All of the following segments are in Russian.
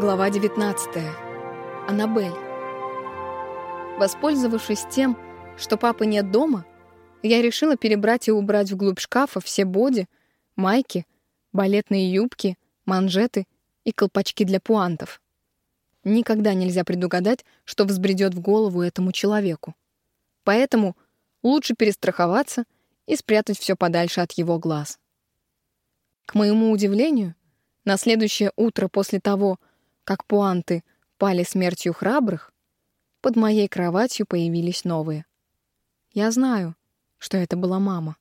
Глава 19. Аннабель. Воспользовавшись тем, что папы нет дома, я решила перебрать и убрать вглубь шкафа все боди, майки, балетные юбки, манжеты и колпачки для пуантов. Никогда нельзя предугадать, что взбредет в голову этому человеку. Поэтому лучше перестраховаться и спрятать все подальше от его глаз. К моему удивлению, на следующее утро после того, как пуанты пали смертью храбрых, под моей кроватью появились новые. Я знаю, что это была мама.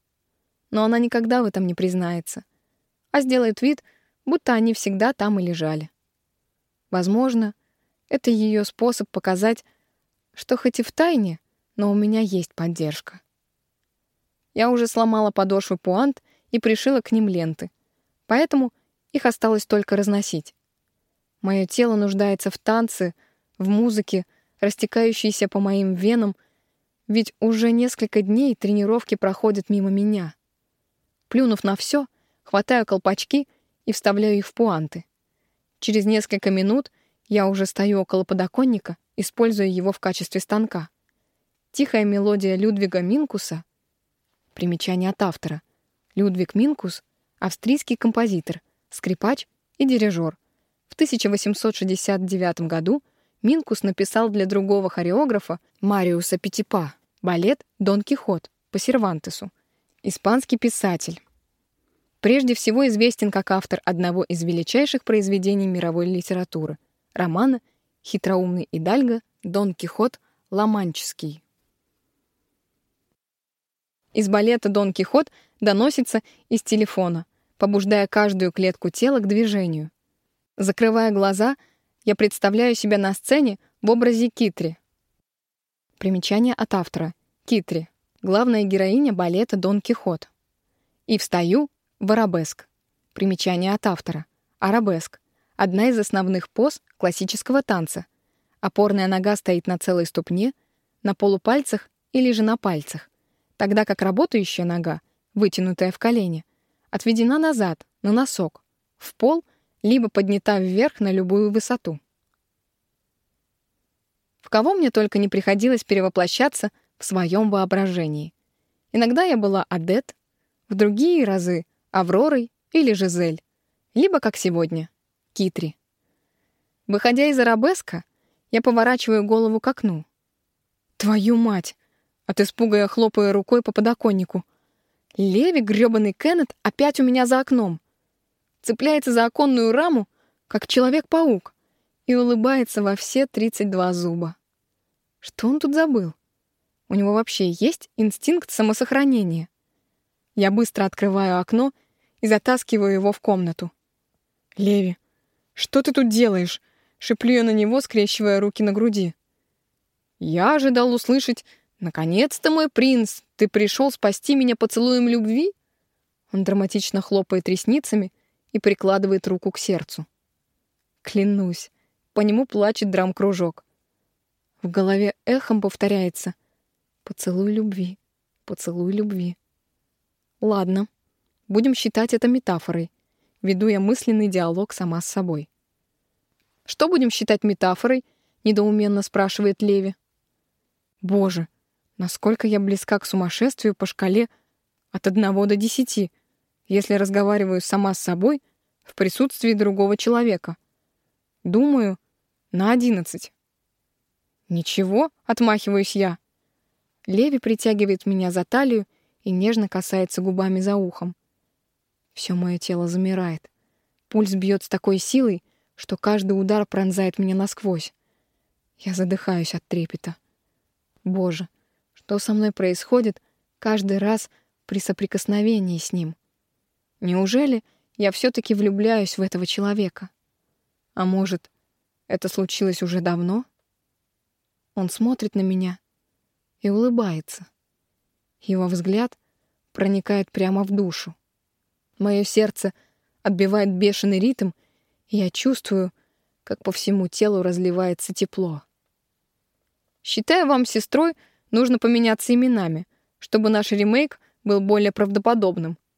Но она никогда в этом не признается, а сделает вид, будто они всегда там и лежали. Возможно, это ее способ показать, что хоть и в тайне, но у меня есть поддержка. Я уже сломала подошвы пуант и пришила к ним ленты, поэтому их осталось только разносить. Мое тело нуждается в танце, в музыке, растекающейся по моим венам, ведь уже несколько дней тренировки проходят мимо меня. Плюнув на все, хватаю колпачки и вставляю их в пуанты. Через несколько минут я уже стою около подоконника, используя его в качестве станка. Тихая мелодия Людвига Минкуса. Примечание от автора. Людвиг Минкус — австрийский композитор, скрипач и дирижер — в 1869 году Минкус написал для другого хореографа Мариуса Петипа балет «Дон Кихот» по Сервантесу. Испанский писатель. Прежде всего известен как автор одного из величайших произведений мировой литературы — романа «Хитроумный Идальго. Дон Кихот. Ламанческий». Из балета «Дон Кихот» доносится из телефона, побуждая каждую клетку тела к движению — Закрывая глаза, я представляю себя на сцене в образе Китри. Примечание от автора. Китри — главная героиня балета «Дон Кихот». И встаю в арабеск. Примечание от автора. Арабеск — одна из основных поз классического танца. Опорная нога стоит на целой ступне, на полупальцах или же на пальцах, тогда как работающая нога, вытянутая в колени, отведена назад, на носок, в пол — либо поднята вверх на любую высоту. В кого мне только не приходилось перевоплощаться в своем воображении. Иногда я была Адет, в другие разы — Авророй или Жизель, либо, как сегодня, Китри. Выходя из арабеска, я поворачиваю голову к окну. «Твою мать!» От испуга я хлопаю рукой по подоконнику. Леви, грёбаный Кеннет, опять у меня за окном цепляется за оконную раму, как Человек-паук, и улыбается во все 32 зуба. Что он тут забыл? У него вообще есть инстинкт самосохранения. Я быстро открываю окно и затаскиваю его в комнату. «Леви, что ты тут делаешь?» — шеплю я на него, скрещивая руки на груди. «Я ожидал услышать, наконец-то, мой принц, ты пришел спасти меня поцелуем любви?» Он драматично хлопает ресницами и прикладывает руку к сердцу. Клянусь, по нему плачет драм-кружок. В голове эхом повторяется «Поцелуй любви, поцелуй любви». Ладно, будем считать это метафорой. Веду я мысленный диалог сама с собой. «Что будем считать метафорой?» — недоуменно спрашивает Леви. «Боже, насколько я близка к сумасшествию по шкале от одного до десяти если разговариваю сама с собой в присутствии другого человека. Думаю, на одиннадцать. Ничего, отмахиваюсь я. Леви притягивает меня за талию и нежно касается губами за ухом. Все мое тело замирает. Пульс бьет с такой силой, что каждый удар пронзает меня насквозь. Я задыхаюсь от трепета. Боже, что со мной происходит каждый раз при соприкосновении с ним? Неужели я все-таки влюбляюсь в этого человека? А может, это случилось уже давно? Он смотрит на меня и улыбается. Его взгляд проникает прямо в душу. Мое сердце отбивает бешеный ритм, и я чувствую, как по всему телу разливается тепло. Считая вам сестрой, нужно поменяться именами, чтобы наш ремейк был более правдоподобным —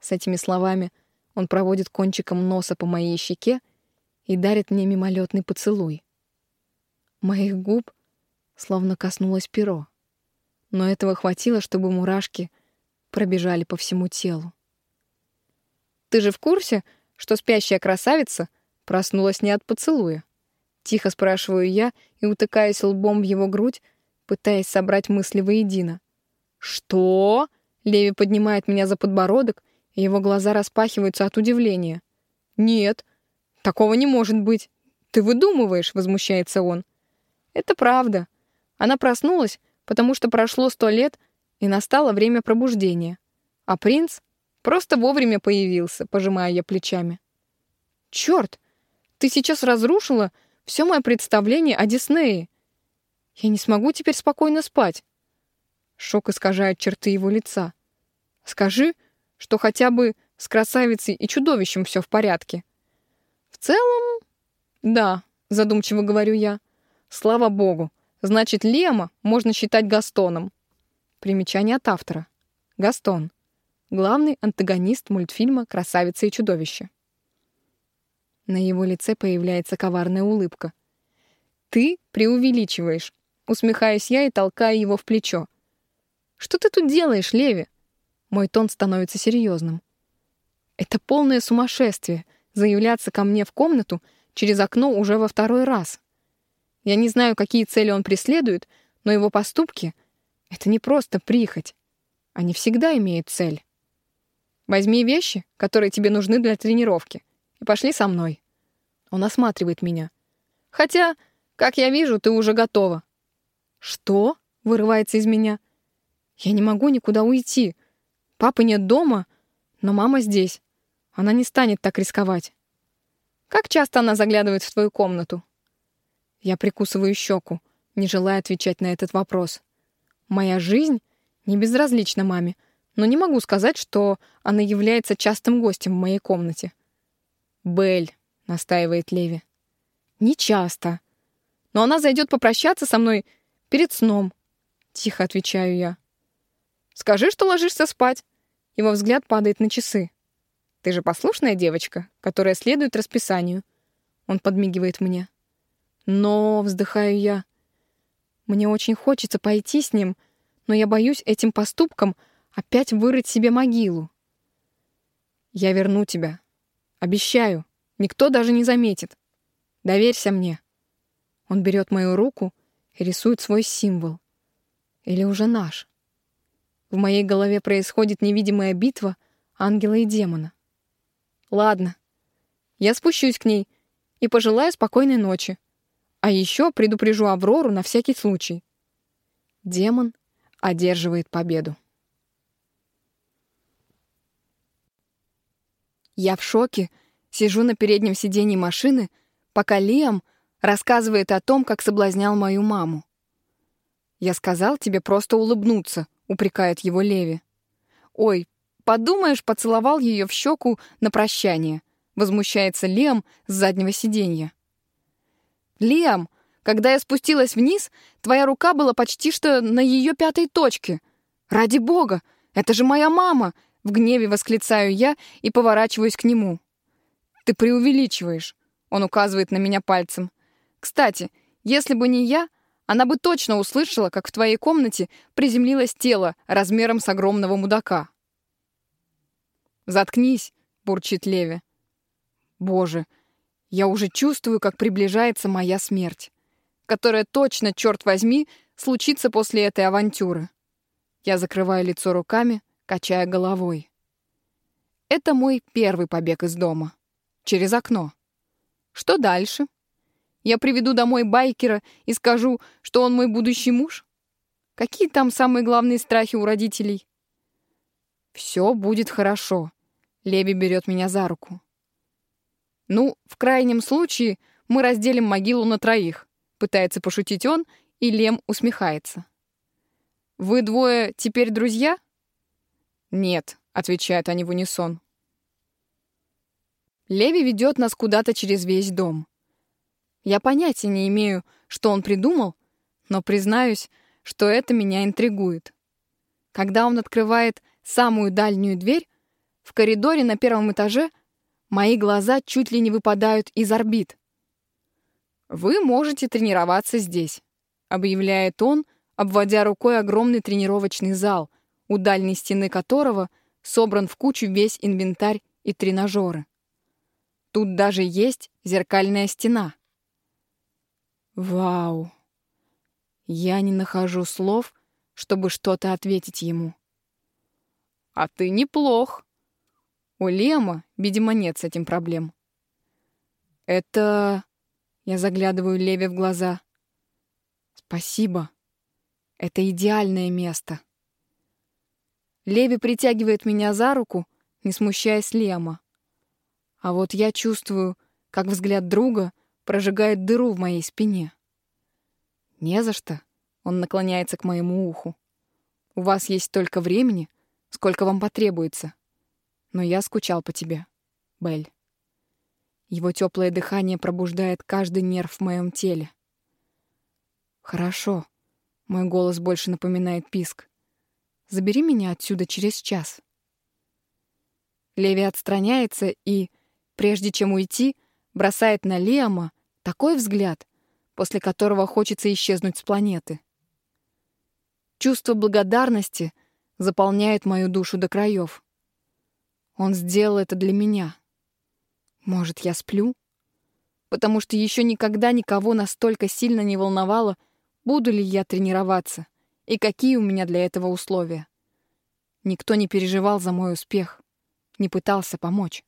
с этими словами он проводит кончиком носа по моей щеке, и дарит мне мимолетный поцелуй. Моих губ словно коснулось перо, но этого хватило, чтобы мурашки пробежали по всему телу. «Ты же в курсе, что спящая красавица проснулась не от поцелуя?» Тихо спрашиваю я и утыкаюсь лбом в его грудь, пытаясь собрать мысли воедино. «Что?» — Леви поднимает меня за подбородок, его глаза распахиваются от удивления. «Нет, такого не может быть. Ты выдумываешь», — возмущается он. «Это правда. Она проснулась, потому что прошло сто лет, и настало время пробуждения. А принц просто вовремя появился, пожимая я плечами. «Черт! Ты сейчас разрушила все мое представление о Диснее. Я не смогу теперь спокойно спать. Шок искажает черты его лица. Скажи, что хотя бы с красавицей и чудовищем все в порядке. В целом, да, задумчиво говорю я. Слава богу, значит, Лема можно считать Гастоном. Примечание от автора. Гастон. Главный антагонист мультфильма «Красавица и чудовище». На его лице появляется коварная улыбка. «Ты преувеличиваешь», — усмехаюсь я и толкаю его в плечо. «Что ты тут делаешь, Леви?» Мой тон становится серьезным. «Это полное сумасшествие — заявляться ко мне в комнату через окно уже во второй раз. Я не знаю, какие цели он преследует, но его поступки — это не просто прихоть. Они всегда имеют цель. Возьми вещи, которые тебе нужны для тренировки и пошли со мной. Он осматривает меня. Хотя, как я вижу, ты уже готова. Что? Вырывается из меня. Я не могу никуда уйти. Папы нет дома, но мама здесь. Она не станет так рисковать. Как часто она заглядывает в твою комнату? Я прикусываю щеку, не желая отвечать на этот вопрос. Моя жизнь не безразлична маме, но не могу сказать, что она является частым гостем в моей комнате. «Белль», — настаивает Леви. «Не часто. Но она зайдет попрощаться со мной перед сном», — тихо отвечаю я. «Скажи, что ложишься спать». Его взгляд падает на часы. «Ты же послушная девочка, которая следует расписанию». Он подмигивает мне. «Но...» — вздыхаю я. «Мне очень хочется пойти с ним, но я боюсь этим поступком опять вырыть себе могилу». «Я верну тебя», Обещаю, никто даже не заметит. Доверься мне. Он берет мою руку и рисует свой символ. Или уже наш. В моей голове происходит невидимая битва ангела и демона. Ладно, я спущусь к ней и пожелаю спокойной ночи. А еще предупрежу Аврору на всякий случай. Демон одерживает победу. Я в шоке, сижу на переднем сиденье машины, пока Лиам рассказывает о том, как соблазнял мою маму. «Я сказал тебе просто улыбнуться», — упрекает его Леви. «Ой, подумаешь, поцеловал ее в щеку на прощание», — возмущается Лиам с заднего сиденья. «Лиам, когда я спустилась вниз, твоя рука была почти что на ее пятой точке. Ради бога, это же моя мама!» В гневе восклицаю я и поворачиваюсь к нему. «Ты преувеличиваешь», — он указывает на меня пальцем. «Кстати, если бы не я, она бы точно услышала, как в твоей комнате приземлилось тело размером с огромного мудака». «Заткнись», — бурчит Леви. «Боже, я уже чувствую, как приближается моя смерть, которая точно, черт возьми, случится после этой авантюры». Я закрываю лицо руками, качая головой. Это мой первый побег из дома. Через окно. Что дальше? Я приведу домой байкера и скажу, что он мой будущий муж? Какие там самые главные страхи у родителей? Все будет хорошо. Леби берет меня за руку. Ну, в крайнем случае, мы разделим могилу на троих. Пытается пошутить он, и Лем усмехается. Вы двое теперь друзья? «Нет», — отвечают они в унисон. Леви ведет нас куда-то через весь дом. Я понятия не имею, что он придумал, но признаюсь, что это меня интригует. Когда он открывает самую дальнюю дверь, в коридоре на первом этаже мои глаза чуть ли не выпадают из орбит. «Вы можете тренироваться здесь», — объявляет он, обводя рукой огромный тренировочный зал, у дальней стены которого собран в кучу весь инвентарь и тренажеры. Тут даже есть зеркальная стена. Вау! Я не нахожу слов, чтобы что-то ответить ему. «А ты неплох», у Лема, видимо, нет с этим проблем. Это... Я заглядываю Леве в глаза. Спасибо. Это идеальное место. Леви притягивает меня за руку, не смущаясь Лема. А вот я чувствую, как взгляд друга прожигает дыру в моей спине. Не за что. Он наклоняется к моему уху. У вас есть столько времени, сколько вам потребуется но я скучал по тебе, Бель. Его теплое дыхание пробуждает каждый нерв в моем теле. Хорошо. Мой голос больше напоминает писк. Забери меня отсюда через час. Леви отстраняется и, прежде чем уйти, бросает на Лиама такой взгляд, после которого хочется исчезнуть с планеты. Чувство благодарности заполняет мою душу до краев. Он сделал это для меня. Может, я сплю? Потому что еще никогда никого настолько сильно не волновало, буду ли я тренироваться и какие у меня для этого условия. Никто не переживал за мой успех, не пытался помочь.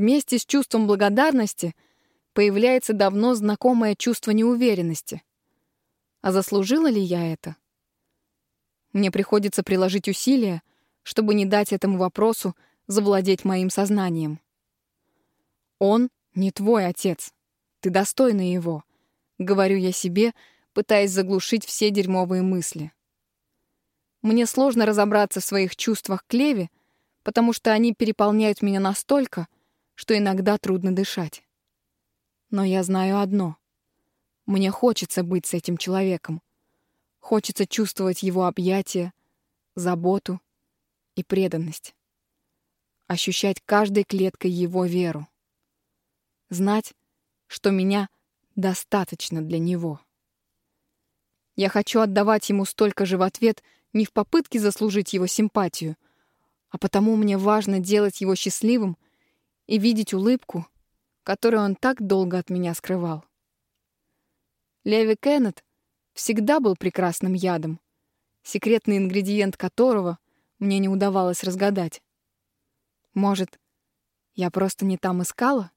Вместе с чувством благодарности появляется давно знакомое чувство неуверенности. А заслужила ли я это? Мне приходится приложить усилия, чтобы не дать этому вопросу завладеть моим сознанием. Он не твой отец. Ты достойна его, говорю я себе, пытаясь заглушить все дерьмовые мысли. Мне сложно разобраться в своих чувствах к Леве, потому что они переполняют меня настолько, что иногда трудно дышать. Но я знаю одно. Мне хочется быть с этим человеком. Хочется чувствовать его объятия, заботу и преданность. Ощущать каждой клеткой его веру. Знать, что меня достаточно для него. Я хочу отдавать ему столько же в ответ не в попытке заслужить его симпатию, а потому мне важно делать его счастливым и видеть улыбку, которую он так долго от меня скрывал. Леви Кеннет всегда был прекрасным ядом, секретный ингредиент которого — мне не удавалось разгадать. Может, я просто не там искала?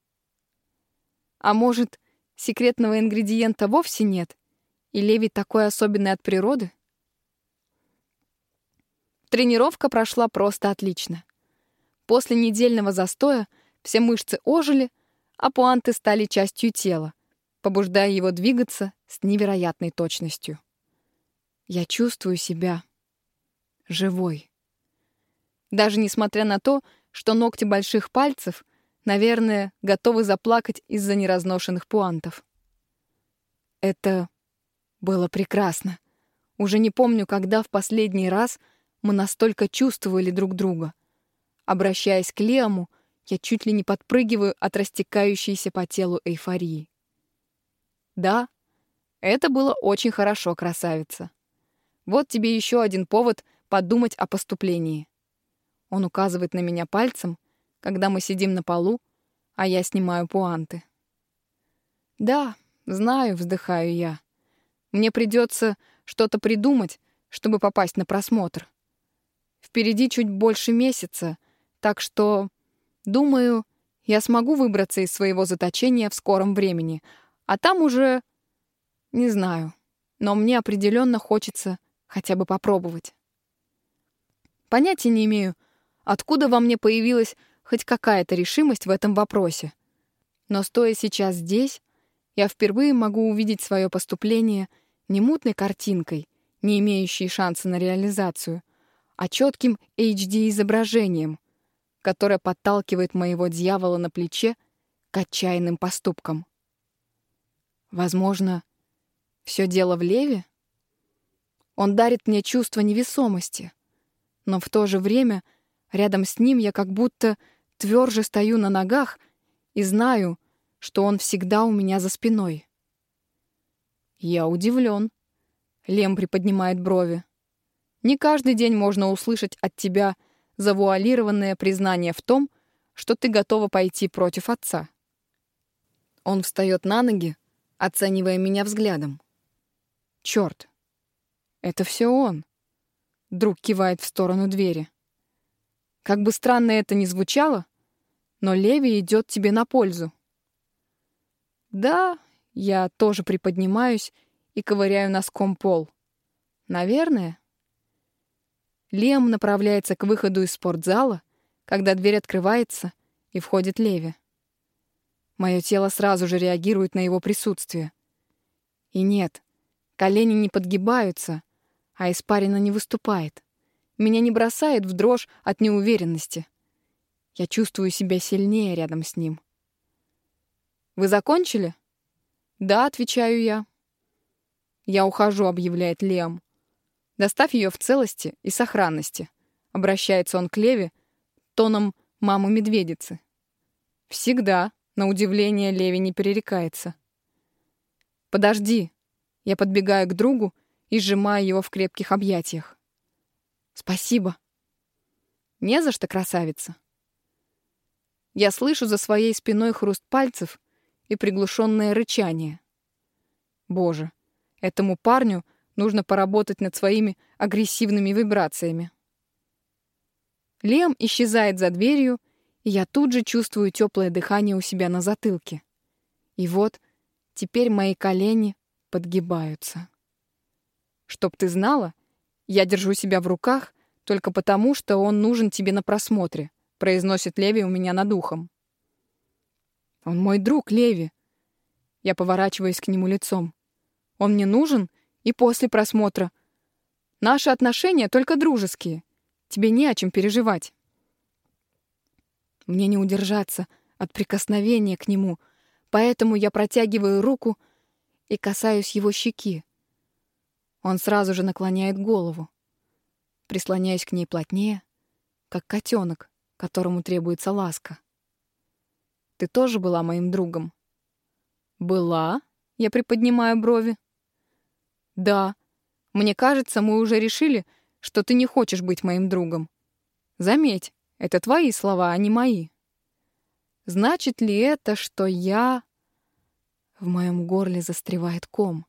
А может, секретного ингредиента вовсе нет, и Леви такой особенный от природы? Тренировка прошла просто отлично. После недельного застоя все мышцы ожили, а пуанты стали частью тела, побуждая его двигаться с невероятной точностью. Я чувствую себя живой. Даже несмотря на то, что ногти больших пальцев, наверное, готовы заплакать из-за неразношенных пуантов. Это было прекрасно. Уже не помню, когда в последний раз мы настолько чувствовали друг друга. Обращаясь к Леому, я чуть ли не подпрыгиваю от растекающейся по телу эйфории. Да, это было очень хорошо, красавица. Вот тебе еще один повод подумать о поступлении. Он указывает на меня пальцем, когда мы сидим на полу, а я снимаю пуанты. «Да, знаю», — вздыхаю я. «Мне придется что-то придумать, чтобы попасть на просмотр. Впереди чуть больше месяца, так что, думаю, я смогу выбраться из своего заточения в скором времени, а там уже... Не знаю, но мне определенно хочется хотя бы попробовать. Понятия не имею, Откуда во мне появилась хоть какая-то решимость в этом вопросе? Но стоя сейчас здесь, я впервые могу увидеть свое поступление не мутной картинкой, не имеющей шанса на реализацию, а четким HD-изображением, которое подталкивает моего дьявола на плече к отчаянным поступкам. Возможно, все дело в Леве? Он дарит мне чувство невесомости, но в то же время Рядом с ним я как будто тверже стою на ногах и знаю, что он всегда у меня за спиной. Я удивлен. Лем приподнимает брови. Не каждый день можно услышать от тебя завуалированное признание в том, что ты готова пойти против отца. Он встает на ноги, оценивая меня взглядом. Черт, это все он. Друг кивает в сторону двери. Как бы странно это ни звучало, но Леви идет тебе на пользу. Да, я тоже приподнимаюсь и ковыряю носком пол. Наверное. Лем направляется к выходу из спортзала, когда дверь открывается, и входит Леви. Мое тело сразу же реагирует на его присутствие. И нет, колени не подгибаются, а испарина не выступает. Меня не бросает в дрожь от неуверенности. Я чувствую себя сильнее рядом с ним. «Вы закончили?» «Да», — отвечаю я. «Я ухожу», — объявляет Лем. «Доставь ее в целости и сохранности», — обращается он к Леве тоном мамы-медведицы. «Всегда», — на удивление Леви не перерекается. «Подожди», — я подбегаю к другу и сжимаю его в крепких объятиях. «Спасибо». «Не за что, красавица». Я слышу за своей спиной хруст пальцев и приглушенное рычание. Боже, этому парню нужно поработать над своими агрессивными вибрациями. Лем исчезает за дверью, и я тут же чувствую теплое дыхание у себя на затылке. И вот теперь мои колени подгибаются. Чтоб ты знала, я держу себя в руках только потому, что он нужен тебе на просмотре, произносит Леви у меня над ухом. Он мой друг, Леви. Я поворачиваюсь к нему лицом. Он мне нужен и после просмотра. Наши отношения только дружеские. Тебе не о чем переживать. Мне не удержаться от прикосновения к нему, поэтому я протягиваю руку и касаюсь его щеки. Он сразу же наклоняет голову. Прислоняюсь к ней плотнее, как котенок, которому требуется ласка. Ты тоже была моим другом?» «Была?» — я приподнимаю брови. «Да. Мне кажется, мы уже решили, что ты не хочешь быть моим другом. Заметь, это твои слова, а не мои. Значит ли это, что я...» В моем горле застревает ком.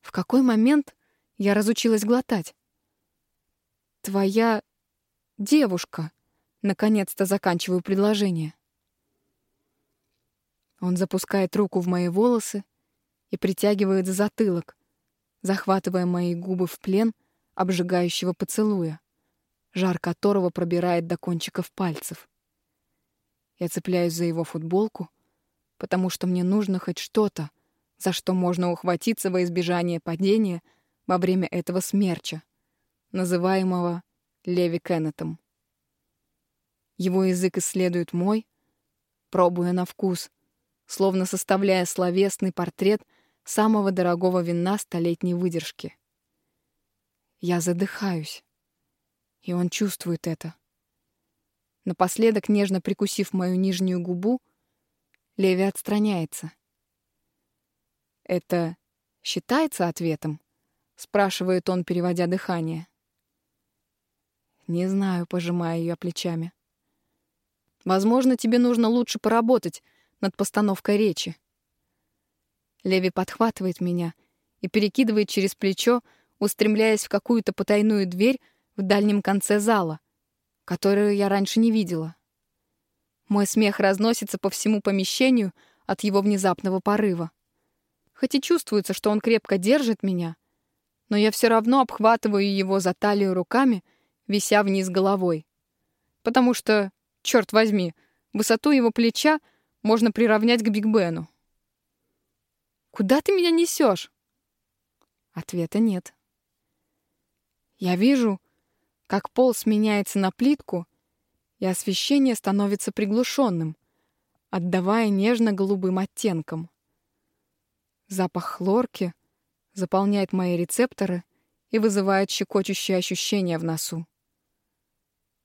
В какой момент я разучилась глотать? «Твоя девушка», — наконец-то заканчиваю предложение. Он запускает руку в мои волосы и притягивает за затылок, захватывая мои губы в плен обжигающего поцелуя, жар которого пробирает до кончиков пальцев. Я цепляюсь за его футболку, потому что мне нужно хоть что-то, за что можно ухватиться во избежание падения во время этого смерча, называемого Леви Кеннетом. Его язык исследует мой, пробуя на вкус, словно составляя словесный портрет самого дорогого вина столетней выдержки. Я задыхаюсь, и он чувствует это. Напоследок, нежно прикусив мою нижнюю губу, Леви отстраняется. «Это считается ответом?» — спрашивает он, переводя дыхание. «Не знаю», — пожимая ее плечами. «Возможно, тебе нужно лучше поработать над постановкой речи. Леви подхватывает меня и перекидывает через плечо, устремляясь в какую-то потайную дверь в дальнем конце зала, которую я раньше не видела. Мой смех разносится по всему помещению от его внезапного порыва. Хоть и чувствуется, что он крепко держит меня, но я все равно обхватываю его за талию руками, вися вниз головой. Потому что, черт возьми, высоту его плеча — можно приравнять к Биг Бену. «Куда ты меня несешь?» Ответа нет. Я вижу, как пол сменяется на плитку, и освещение становится приглушенным, отдавая нежно-голубым оттенком. Запах хлорки заполняет мои рецепторы и вызывает щекочущее ощущение в носу.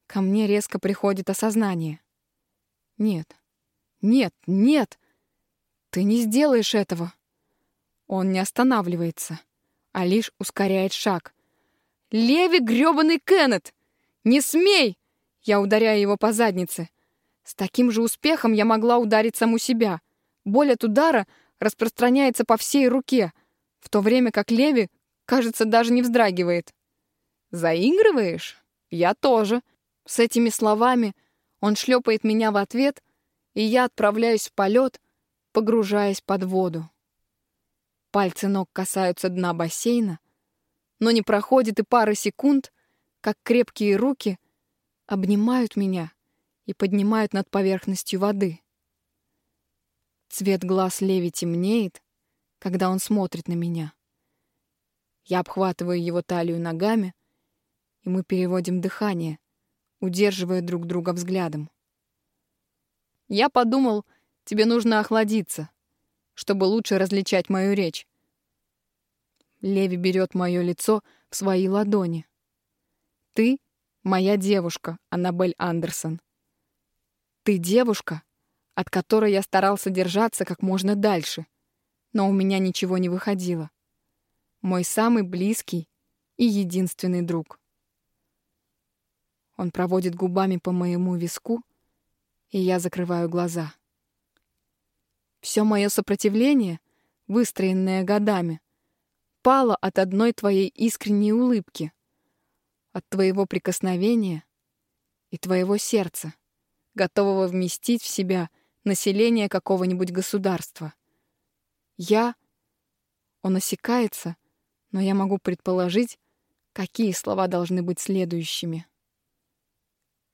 Ко мне резко приходит осознание. Нет, нет, нет! Ты не сделаешь этого. Он не останавливается, а лишь ускоряет шаг. Леви грёбаный Кеннет! Не смей! Я ударяю его по заднице. С таким же успехом я могла ударить саму себя. Боль от удара распространяется по всей руке, в то время как Леви, кажется, даже не вздрагивает. «Заигрываешь? Я тоже». С этими словами он шлепает меня в ответ, и я отправляюсь в полет, погружаясь под воду. Пальцы ног касаются дна бассейна, но не проходит и пары секунд, как крепкие руки обнимают меня и поднимают над поверхностью воды. Цвет глаз Леви темнеет, когда он смотрит на меня. Я обхватываю его талию ногами, и мы переводим дыхание, удерживая друг друга взглядом. Я подумал, тебе нужно охладиться, чтобы лучше различать мою речь. Леви берет мое лицо в свои ладони. Ты — моя девушка, Аннабель Андерсон. Ты девушка, от которой я старался держаться как можно дальше, но у меня ничего не выходило. Мой самый близкий и единственный друг. Он проводит губами по моему виску, и я закрываю глаза. Все мое сопротивление, выстроенное годами, пало от одной твоей искренней улыбки, от твоего прикосновения и твоего сердца, готового вместить в себя население какого-нибудь государства. Я... Он осекается, но я могу предположить, какие слова должны быть следующими.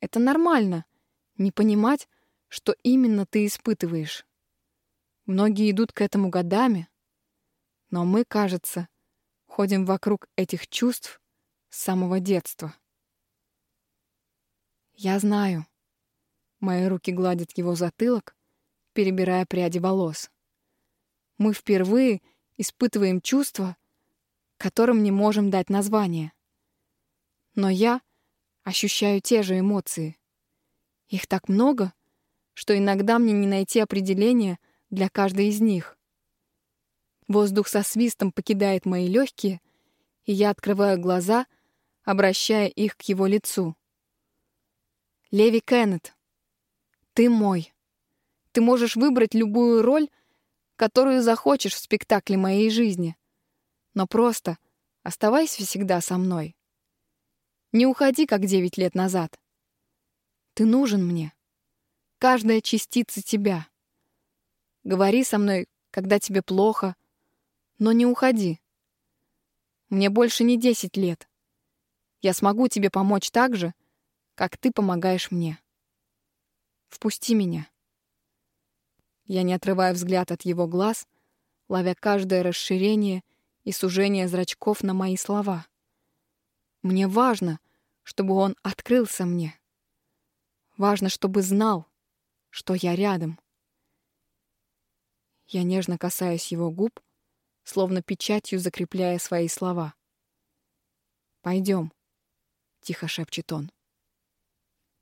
Это нормально — не понимать, что именно ты испытываешь. Многие идут к этому годами, но мы, кажется, ходим вокруг этих чувств с самого детства. Я знаю. Мои руки гладят его затылок, перебирая пряди волос. Мы впервые испытываем чувства, которым не можем дать название. Но я ощущаю те же эмоции. Их так много, что иногда мне не найти определения для каждой из них. Воздух со свистом покидает мои легкие, и я открываю глаза, обращая их к его лицу. Леви Кеннет, ты мой. Ты можешь выбрать любую роль, которую захочешь в спектакле моей жизни. Но просто оставайся всегда со мной. Не уходи, как девять лет назад. Ты нужен мне. Каждая частица тебя. Говори со мной, когда тебе плохо, но не уходи. Мне больше не десять лет. Я смогу тебе помочь так же, как ты помогаешь мне. Впусти меня. Я не отрываю взгляд от его глаз, ловя каждое расширение и сужение зрачков на мои слова. Мне важно, чтобы он открылся мне. Важно, чтобы знал, что я рядом. Я нежно касаюсь его губ, словно печатью закрепляя свои слова. «Пойдем», — тихо шепчет он.